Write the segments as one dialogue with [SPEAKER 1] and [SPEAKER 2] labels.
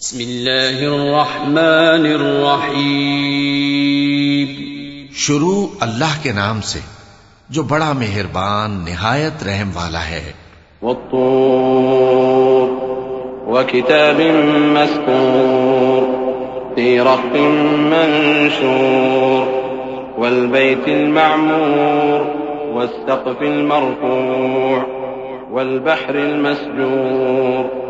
[SPEAKER 1] بسم اللہ الرحمن الرحیم۔
[SPEAKER 2] شروع اللہ کے نام سے جو بڑا مہربان نہایت رحم والا ہے۔
[SPEAKER 3] والطور وكتاب مسكور في رق منشور والبيت المعمور والسقف المرفوع والبحر المسجور۔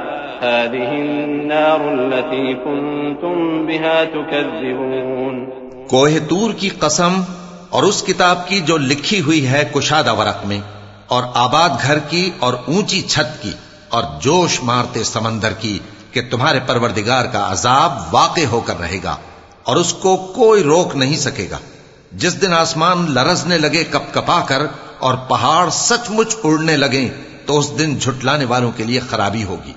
[SPEAKER 3] هذه النار التي كنتم بها تكذبون.
[SPEAKER 2] کوہ تور کی قسم اور اس کتاب کی جو لکھی ہوئی ہے کشادہ ورق میں، اور آباد گھر کی اور اونچی چھت کی، اور جوش مارتے سمندر کی کہ تمہارے پروردگار کا عذاب واقع ہو کر رہے گا، اور اس کو کوئی روک نہیں سکے گا۔ جس دن آسمان لرزنے لگے کپ کپا کر اور پہاڑ سچ مچ اڑنے لگے تو اس دن جھٹلانے والوں کے لیے خرابی ہوگی۔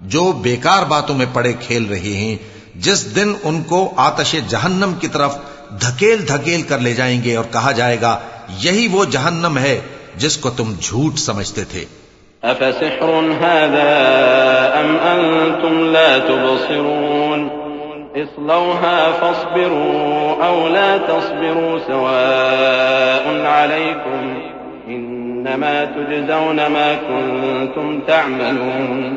[SPEAKER 2] جو بیکار باتوں میں پڑے کھیل رہے ہیں، جس دن ان کو آتش جہنم کی طرف دھکیل دھکیل کر لے جائیں گے اور کہا جائے گا، یہی وہ جہنم ہے جس کو تم جھوٹ سمجھتے تھے۔
[SPEAKER 3] أفسحر هذا أم أنتم لا تبصرون؟ اصلوها فاصبروا أو لا تصبروا، سواء عليكم إنما تجزون ما كنتم تعملون۔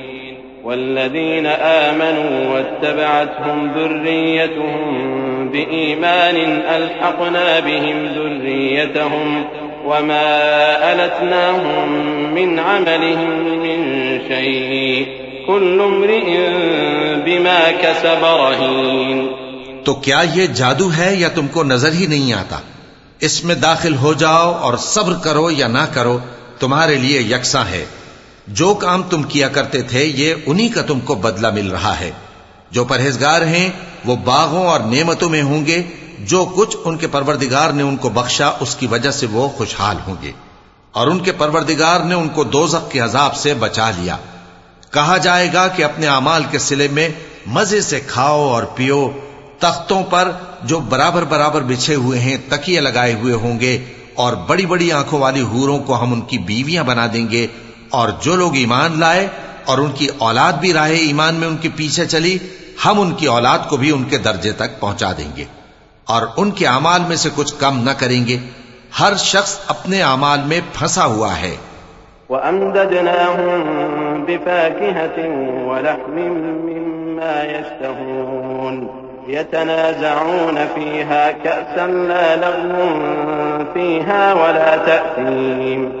[SPEAKER 3] والذين آمنوا واتبعتهم ذريتهم بإيمان ألحقنا بهم ذريتهم وما ألتناهم من عملهم من شيء كل امرئ بما كسب رهين
[SPEAKER 2] تو کیا یہ جادو ہے یا تم کو نظر ہی نہیں آتا؟ اس میں داخل ہو جاؤ اور صبر کرو یا نہ کرو، تمہارے لیے یکساں ہے۔ جو کام تم کیا کرتے تھے، یہ انہی کا تم کو بدلہ مل رہا ہے۔ جو پرہیزگار ہیں، وہ باغوں اور نعمتوں میں ہوں گے۔ جو کچھ ان کے پروردگار نے ان کو بخشا، اس کی وجہ سے وہ خوشحال ہوں گے۔ اور ان کے پروردگار نے ان کو دوزخ کے عذاب سے بچا لیا۔ کہا جائے گا کہ اپنے اعمال کے سلے میں مزے سے کھاؤ اور پیو۔ تختوں پر جو برابر برابر بچھے ہوئے ہیں، تکیے لگائے ہوئے ہوں گے۔ اور بڑی بڑی آنکھوں والی ہوروں کو ہم ان کی بیویاں بنا دیں گے۔ اور جو لوگ ایمان لائے اور ان کی اولاد بھی راہ ایمان میں ان کے پیچھے چلی، ہم ان کی اولاد کو بھی ان کے درجے تک پہنچا دیں گے۔ اور ان کے اعمال میں سے کچھ کم نہ کریں گے۔ ہر شخص اپنے اعمال میں پھنسا ہوا ہے۔
[SPEAKER 3] وأمددناهم بفاكهة ولحم مما يشتهون يتنازعون فيها كأسا لا لغو فيها ولا تأثيم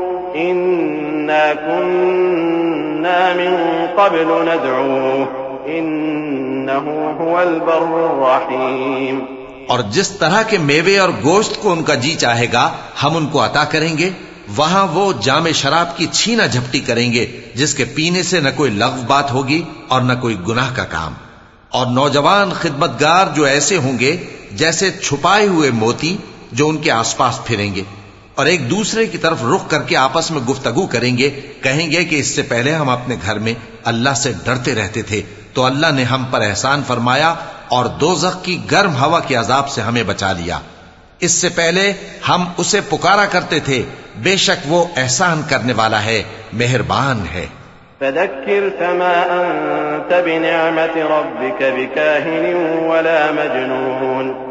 [SPEAKER 3] إنا كنا من قبل ندعوه. إنه هو البر الرحيم.
[SPEAKER 2] اور جس طرح کے میوے اور گوشت کو ان کا جی چاہے گا، ہم ان کو عطا کریں گے، وہاں وہ جام شراب کی چھینا جھپٹی کریں گے، جس کے پینے سے نہ کوئی لغو بات ہوگی اور نہ کوئی گناہ کا کام۔ اور نوجوان خدمتگار جو ایسے ہوں گے، جیسے چھپائے ہوئے موتی جو ان کے آس پاس پھریں گے۔ اور ایک دوسرے کی طرف رخ کر کے آپس میں گفتگو کریں گے، کہیں گے کہ اس سے پہلے ہم اپنے گھر میں اللہ سے ڈرتے رہتے تھے، تو اللہ نے ہم پر احسان فرمایا اور دوزخ کی گرم ہوا کے عذاب سے ہمیں بچا لیا۔ اس سے پہلے ہم اسے پکارا کرتے تھے، بے شک وہ احسان کرنے والا ہے، مہربان ہے۔
[SPEAKER 3] فذكر فما أنت بنعمة ربك بكاهن ولا مجنون۔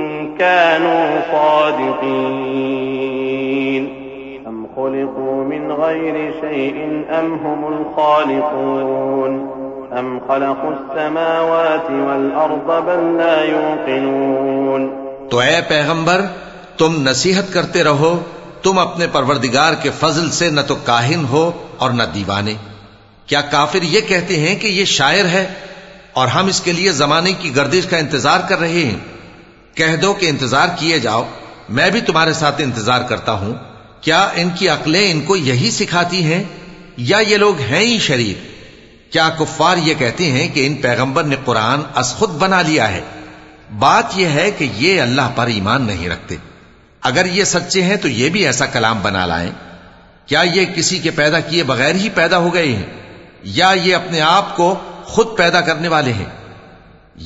[SPEAKER 3] كانوا صادقين. أم خلقوا من غير شيء أم هم الخالقون؟ أم خلقوا السماوات والأرض بل لا يوقنون؟
[SPEAKER 2] تو اے پیغمبر، تم نصیحت کرتے رہو، تم اپنے پروردگار کے فضل سے نہ تو کاہن ہو اور نہ دیوانے۔ کیا کافر یہ کہتے ہیں کہ یہ شاعر ہے اور ہم اس کے لیے زمانے کی گردش کا انتظار کر رہے ہیں؟ کہہ دو کہ انتظار کیے جاؤ، میں بھی تمہارے ساتھ انتظار کرتا ہوں۔ کیا ان کی عقلیں ان کو یہی سکھاتی ہیں؟ یا یہ لوگ ہیں ہی شریف کیا کفار یہ کہتے ہیں کہ ان پیغمبر نے قرآن از خود بنا لیا ہے؟ بات یہ ہے کہ یہ اللہ پر ایمان نہیں رکھتے۔ اگر یہ سچے ہیں تو یہ بھی ایسا کلام بنا لائیں۔ کیا یہ کسی کے پیدا کیے بغیر ہی پیدا ہو گئے ہیں؟ یا یہ اپنے آپ کو خود پیدا کرنے والے ہیں؟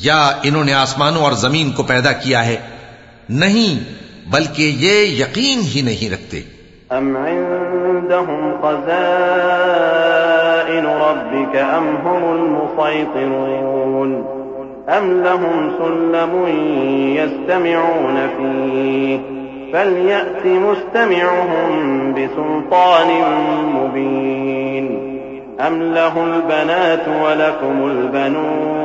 [SPEAKER 2] یا انہوں نے آسمانوں اور زمین کو پیدا کیا ہے، نہیں، بلکہ یہ یقین ہی نہیں رکھتے۔
[SPEAKER 3] أم عندهم خزائن ربك أم هم المسيطرون؟ أم لهم سلم يستمعون فيه؟ فليأت مستمعهم بسلطان مبين. أم له البنات ولكم البنون.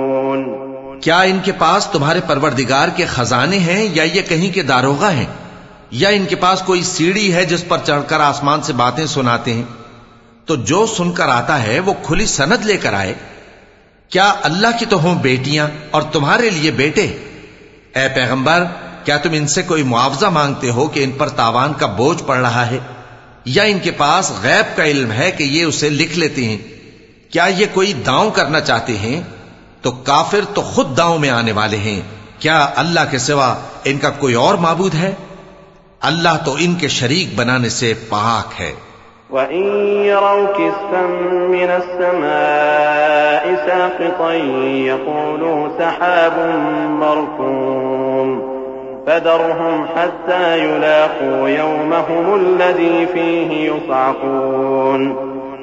[SPEAKER 2] کیا ان کے پاس تمہارے پروردگار کے خزانے ہیں یا یہ کہیں کے داروغہ ہیں؟ یا ان کے پاس کوئی سیڑھی ہے جس پر چڑھ کر آسمان سے باتیں سناتے ہیں؟ تو جو سن کر آتا ہے وہ کھلی سند لے کر آئے۔ کیا اللہ کی تو ہوں بیٹیاں اور تمہارے لیے بیٹے؟ اے پیغمبر، کیا تم ان سے کوئی معاوضہ مانگتے ہو کہ ان پر تاوان کا بوجھ پڑ رہا ہے؟ یا ان کے پاس غیب کا علم ہے کہ یہ اسے لکھ لیتے ہیں؟ کیا یہ کوئی داؤں کرنا چاہتے ہیں؟ تو کافر تو خود داؤں میں آنے والے ہیں۔ کیا اللہ کے سوا ان کا کوئی اور معبود ہے؟ اللہ تو ان کے شریک بنانے سے پاک ہے۔
[SPEAKER 3] وَإِن يَرَوْا كِسْفًا مِّنَ السَّمَاءِ سَاقِطًا يَقُولُوا سَحَابٌ مَّرْكُومٌ فَذَرْهُمْ حَتَّىٰ يُلَاقُوا يَوْمَهُمُ الَّذِي فِيهِ يُصْعَقُونَ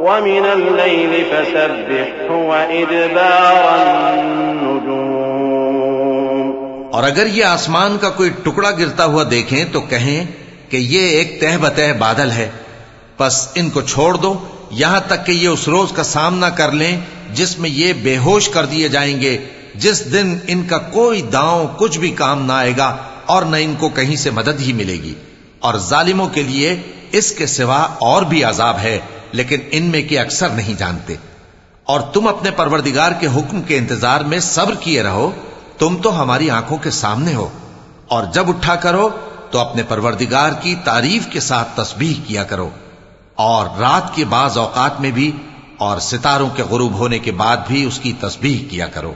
[SPEAKER 3] ومن الليل فسبحه وإدبار النجوم.
[SPEAKER 2] اور اگر یہ آسمان کا کوئی ٹکڑا گرتا ہوا دیکھیں تو کہیں کہ یہ ایک تہ بتہ بادل ہے۔ پس ان کو چھوڑ دو، یہاں تک کہ یہ اس روز کا سامنا کر لیں جس میں یہ بے ہوش کر دیے جائیں گے۔ جس دن ان کا کوئی داؤں کچھ بھی کام نہ آئے گا اور نہ ان کو کہیں سے مدد ہی ملے گی۔ اور ظالموں کے لیے اس کے سوا اور بھی عذاب ہے۔ لیکن ان میں کے اکثر نہیں جانتے۔ اور تم اپنے پروردگار کے حکم کے انتظار میں صبر کیے رہو، تم تو ہماری آنکھوں کے سامنے ہو۔ اور جب اٹھا کرو، تو اپنے پروردگار کی تعریف کے ساتھ تسبیح کیا کرو۔ اور رات کے بعض اوقات میں بھی اور ستاروں کے غروب ہونے کے بعد بھی اس کی تسبیح کیا کرو۔